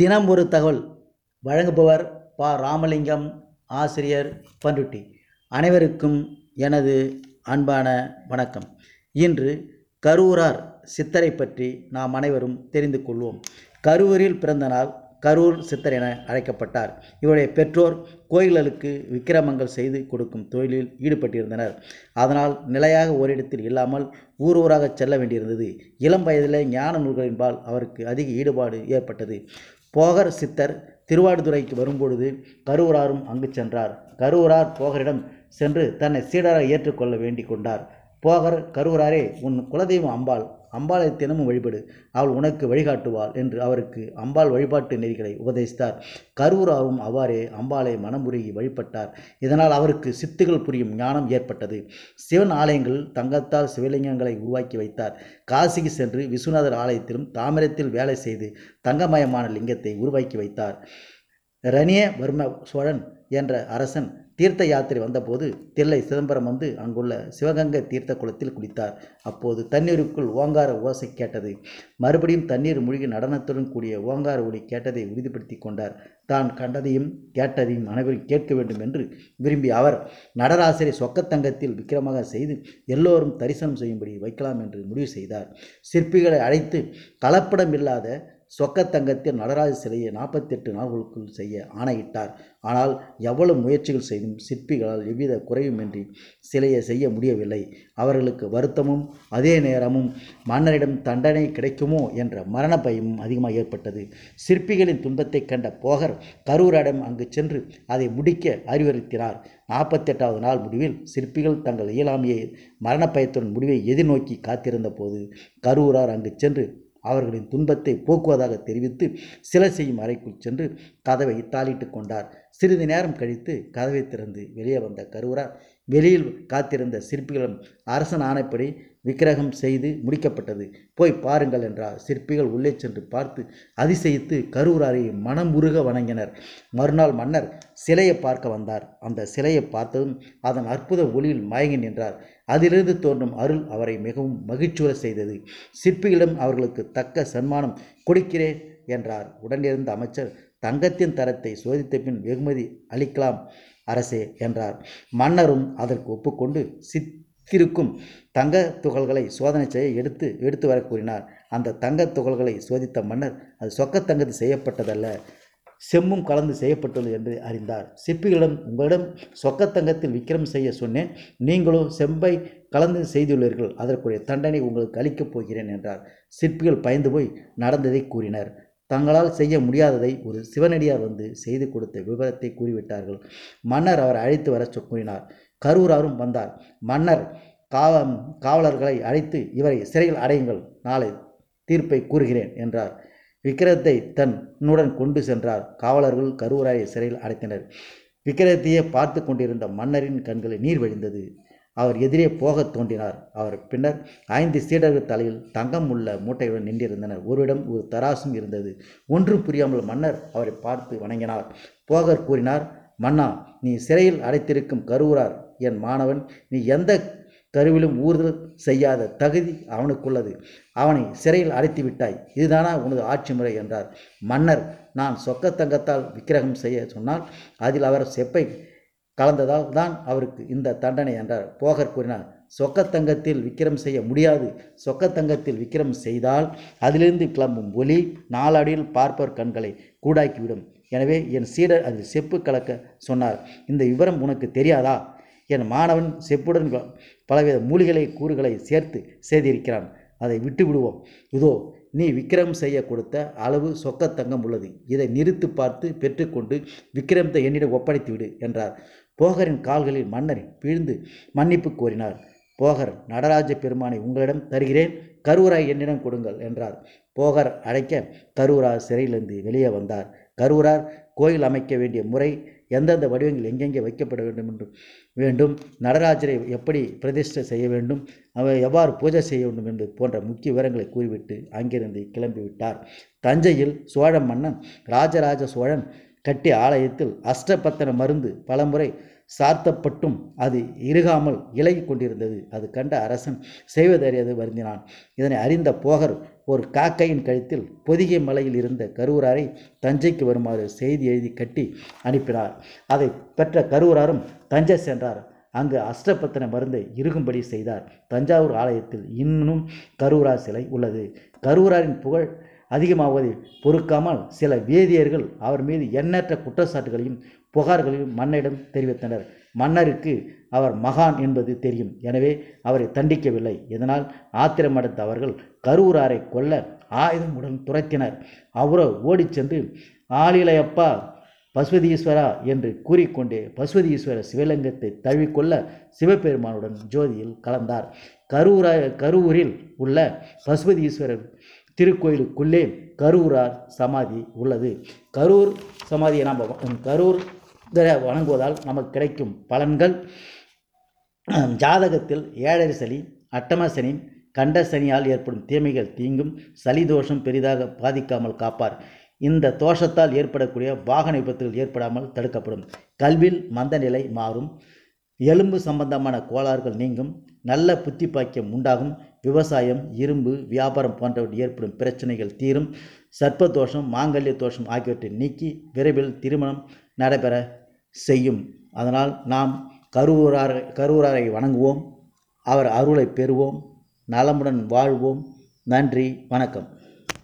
தினம் ஒரு தகவல். வழங்குபவர் பா. ராமலிங்கம் ஆசிரியர் பண்ருட்டி அனைவருக்கும் எனது அன்பான வணக்கம். இன்று கரூரார் சித்தரை பற்றி நாம் அனைவரும் தெரிந்து கொள்வோம். கரூரில் பிறந்த நாள் கரூர் சித்தர் என அழைக்கப்பட்டார். இவருடைய பெற்றோர் கோயில்களுக்கு விக்கிரமங்கள் செய்து கொடுக்கும் தொழிலில் ஈடுபட்டிருந்தனர். அதனால் நிலையாக ஓரிடத்தில் இல்லாமல் ஊர் ஊராக செல்ல வேண்டியிருந்தது. இளம் வயதிலே ஞான நூல்களின்பால் அவருக்கு அதிக ஈடுபாடு ஏற்பட்டது. போகர் சித்தர் திருவாடுதுறைக்கு வரும்பொழுது கரூராரும் அங்கு சென்றார். கரூரார் போகரிடம் சென்று தன்னை சீடராக ஏற்றுக்கொள்ள வேண்டிக் கொண்டார். போகர் கரூராரே உன் குலதெய்வம் அம்பாள். அம்பாளை தினமும் வழிபடு. அவள் உனக்கு வழிகாட்டுவாள் என்று அவருக்கு அம்பாள் வழிபாட்டு நெறிகளை உபதேசித்தார். கரூராவும் அவ்வாறே அம்பாளை மனமுருகி வழிபட்டார். இதனால் அவருக்கு சித்துகள் புரியும் ஞானம் ஏற்பட்டது. சிவன் ஆலயங்களில் தங்கத்தால் சிவலிங்கங்களை உருவாக்கி வைத்தார். காசிக்கு சென்று விஸ்வநாதர் ஆலயத்திலும் தாமிரத்தில் வேலை செய்து தங்கமயமான லிங்கத்தை உருவாக்கி வைத்தார். ரணியவர்ம சோழன் என்ற அரசன் தீர்த்த யாத்திரை வந்தபோது தில்லை சிதம்பரம் வந்து அங்குள்ள சிவகங்கை தீர்த்த குளத்தில் குளித்தார். அப்போது தண்ணீருக்குள் ஓங்கார ஓசை கேட்டது. மறுபடியும் தண்ணீர் மூழ்கி நடனத்துடன் கூடிய ஓங்கார ஒளி கேட்டதை உறுதிப்படுத்தி கொண்டார். தான் கண்டதையும் கேட்டதையும் அனைவரும் கேட்க வேண்டும் என்று விரும்பி அவர் நடராசரை சொக்கத்தங்கத்தில் விக்கிரமாக செய்து எல்லோரும் தரிசனம் செய்யும்படி வைக்கலாம் என்று முடிவு செய்தார். சிற்பிகளை அழைத்து கலப்படம் இல்லாத சொக்கத்தங்கத்தில் நடராஜ சிலையை நாற்பத்தெட்டு நாள்களுக்குள் செய்ய ஆணையிட்டார். ஆனால் எவ்வளவு முயற்சிகள் செய்தும் சிற்பிகளால் எவ்வித குறையுமின்றி சிலையை செய்ய முடியவில்லை. அவர்களுக்கு வருத்தமும் அதே நேரமும் மன்னரிடம் தண்டனை கிடைக்குமோ என்ற மரண பயமும் அதிகமாக ஏற்பட்டது. சிற்பிகளின் துன்பத்தை கண்ட போகர் கரூரிடம் அங்கு சென்று அதை முடிக்க அறிவுறுத்தினார். நாற்பத்தெட்டாவது நாள் முடிவில் சிற்பிகள் தங்கள் இயலாமையை மரண பயத்துடன் முடிவை எதிர்நோக்கி காத்திருந்த போது கரூரார் அங்கு சென்று அவர்களின் துன்பத்தை போக்குவதாக தெரிவித்து சிலை செய்யும் அறைக்குள் சென்று கதவை தாளிட்டு கொண்டார். சிறிது நேரம் கழித்து கதவை திறந்து வெளியே வந்த கருவரார் வெளியில் காத்திருந்த சிற்பிகளும் அரசன் ஆணைப்படி விக்கிரகம் செய்து முடிக்கப்பட்டது. போய் பாருங்கள் என்றார். சிற்பிகள் உள்ளே சென்று பார்த்து அதிசயித்து கரூராரை மனமுருக வணங்கினர். மறுநாள் மன்னர் சிலையை பார்க்க வந்தார். அந்த சிலையை பார்த்ததும் அதன் அற்புத ஒளியில் மயங்கி நின்றார். அதிலிருந்து தோன்றும் அருள் அவரை மிகவும் மகிழ்ச்சியுற செய்தது. சிற்பிகளிடம் அவர்களுக்கு தக்க சன்மானம் கொடுக்கிறேன் என்றார். உடனிருந்த அமைச்சர் தங்கத்தின் தரத்தை சோதித்த பின் வெகுமதி அளிக்கலாம் அரசே என்றார். மன்னரும் அதற்கு ஒப்புக்கொண்டு சித்திருக்கும் தங்க துகள்களை சோதனை செய்ய எடுத்து எடுத்து வர கூறினார். அந்த தங்க துகள்களை சோதித்த மன்னர் அது சொக்கத்தங்கத்தில் செய்யப்பட்டதல்ல. செம்மும் கலந்து செய்யப்பட்டுள்ளது என்று அறிந்தார். சிற்பிகளிடம் உங்களிடம் சொக்கத்தங்கத்தில் விக்கிரம் செய்ய சொன்னேன். நீங்களோ செம்பை கலந்து செய்துள்ளீர்கள். அதற்குரிய தண்டனை உங்களுக்கு அளிக்கப் போகிறேன் என்றார். சிற்பிகள் பயந்து போய் நடந்ததை கூறினர். தங்களால் செய்ய முடியாததை ஒரு சிவனடியார் வந்து செய்து கொடுத்த விவரத்தை கூறிவிட்டார்கள். மன்னர் அவர் அழைத்து வர கூறினார். கரூராரும் வந்தார். மன்னர் காவ காவலர்களை அழைத்து இவரை சிறையில் அடையுங்கள். நாளை தீர்ப்பை கூறுகிறேன் என்றார். விக்கிரத்தை தன்னுடன் கொண்டு சென்றார். காவலர்கள் கரூராயை சிறையில் அடைத்தனர். விக்கிரத்தையே பார்த்து கொண்டிருந்த மன்னரின் கண்களில் நீர் வழிந்தது. அவர் எதிரே போகத் தோன்றினார். அவர் பின்னர் ஐந்து சீடர்கள் தலையில் தங்கம் உள்ள மூட்டையுடன் நின்றிருந்தனர். ஒருவிடம் ஒரு தராசும் இருந்தது. ஒன்றும் புரியாமல் மன்னர் அவரை பார்த்து வணங்கினார். போகர் கூறினார் மன்னா நீ சிறையில் அடைத்திருக்கும் கருவூரார். என் மாணவன் நீ எந்த கருவிலும் ஊறுதல் செய்யாத தகுதி அவனுக்குள்ளது. அவனை சிறையில் அடைத்து விட்டாய். இதுதானா உனது ஆட்சி முறை என்றார். மன்னர் நான் சொக்கத்தங்கத்தால் விக்கிரகம் செய்ய சொன்னால் அதில் அவர் செப்பை கலந்ததால் தான் அவருக்கு இந்த தண்டனை என்றார். போகர் கூறினார் சொக்கத்தங்கத்தில் விக்கிரம் செய்ய முடியாது. சொக்கத்தங்கத்தில் விக்கிரம் செய்தால் அதிலிருந்து கிளம்பும் ஒலி நாளடியில் பார்ப்பர் கண்களை கூடாக்கிவிடும். எனவே என் சீடர் அதில் செப்பு கலக்க சொன்னார். இந்த விவரம் உனக்கு தெரியாதா? என் மாணவன் செப்புடன் பலவித மூலிகளை கூறுகளை சேர்த்து செய்திருக்கிறான். அதை விட்டு விடுவோம் இதோ நீ விக்ரம் செய்ய கொடுத்த அளவு சொக்கத்தங்கம் உள்ளது. இதை நிறுத்து பார்த்து பெற்றுக்கொண்டு விக்கிரமத்தை என்னிடம் ஒப்படைத்து விடு என்றார். போகரின் கால்களில் மன்னர் வீழ்ந்து மன்னிப்பு கோரினார். போகர் நடராஜ பெருமானை உங்களிடம் தருகிறேன். கருவராய் என்னிடம் கொடுங்கள் என்றார். போகர் அழைக்க கரூரார் சிறையிலிருந்து வெளியே வந்தார். கரூரார் கோயில் அமைக்க வேண்டிய முறை எந்தெந்த வடிவங்கள் எங்கெங்கே வைக்கப்பட வேண்டும் என்று வேண்டும். நடராஜரை எப்படி பிரதிஷ்டை செய்ய வேண்டும் அவர் எவ்வாறு பூஜை செய்ய வேண்டும் என்று போன்ற முக்கிய விவரங்களை கூறிவிட்டு அங்கிருந்து கிளம்பிவிட்டார் தஞ்சையில் சோழ மன்னன் ராஜராஜ சோழன் கட்டிய ஆலயத்தில் அஷ்டபத்தன மருந்து பலமுறை சார்த்தப்பட்டும் அது இறுகாமல் இலகி கொண்டிருந்தது. அது கண்ட அரசன் செய்வதறியது வருந்தினான். இதனை அறிந்த போகர் ஒரு காக்கையின் கழுத்தில் பொதிகை மலையில் இருந்த கருவூராரை தஞ்சைக்கு வருமாறு செய்தி எழுதி கட்டி அனுப்பினார். அதை பெற்ற கருவூராரும் தஞ்சை சென்றார். அங்கு அஷ்டபத்தின மருந்தை இருக்கும்படி செய்தார். தஞ்சாவூர் ஆலயத்தில் இன்னும் கருவூரார் சிலை உள்ளது. கருவூராரின் புகழ் அதிகமாவதை பொறுக்காமல் சில வேதியர்கள் அவர் மீது எண்ணற்ற குற்றச்சாட்டுகளையும் புகார்களையும் மன்னரிடம் தெரிவித்தனர். மன்னருக்கு அவர் மகான் என்பது தெரியும். எனவே அவரை தண்டிக்கவில்லை. இதனால் ஆத்திரமடைந்த அவர்கள் கருவூராரை கொல்ல ஆயுதமுடன் துரத்தினர். அவரோ ஓடிச் சென்று ஆளிலையப்பா பசுவதீஸ்வரா என்று கூறிக்கொண்டே பசுவதீஸ்வர சிவலிங்கத்தை தழுவிக்கொள்ள சிவபெருமானுடன் ஜோதியில் கலந்தார். கரூரா கரூரில் உள்ள பசுபதீஸ்வரர் திருக்கோயிலுக்குள்ளே கரூரார் சமாதி உள்ளது. கரூர் சமாதியை நாம் கரூர் வணங்குவதால் நமக்கு கிடைக்கும் பலன்கள் ஜாதகத்தில் ஏழரை சனி அட்டம சனி கண்ட சனியால் ஏற்படும் தீமைகள் தீங்கும் சளி தோஷம் பெரிதாக பாதிக்காமல் காப்பார். இந்த தோஷத்தால் ஏற்படக்கூடிய வாகன விபத்துகள் ஏற்படாமல் தடுக்கப்படும். கல்வியில் மந்த நிலை மாறும். எலும்பு சம்பந்தமான கோளாறுகள் நீங்கும். நல்ல புத்தி பாக்கியம் உண்டாகும். விவசாயம் இரும்பு வியாபாரம் போன்றவற்றில் ஏற்படும் பிரச்சனைகள் தீரும். சர்ப்ப தோஷம் மாங்கல்ய தோஷம் ஆகியவற்றை நீக்கி விரைவில் திருமணம் நடைபெற செய்யும். அதனால் நாம் கருவூராரை கருவூராரை வணங்குவோம். அவர் அருளை பெறுவோம். நலமுடன் வாழ்வோம். நன்றி வணக்கம்.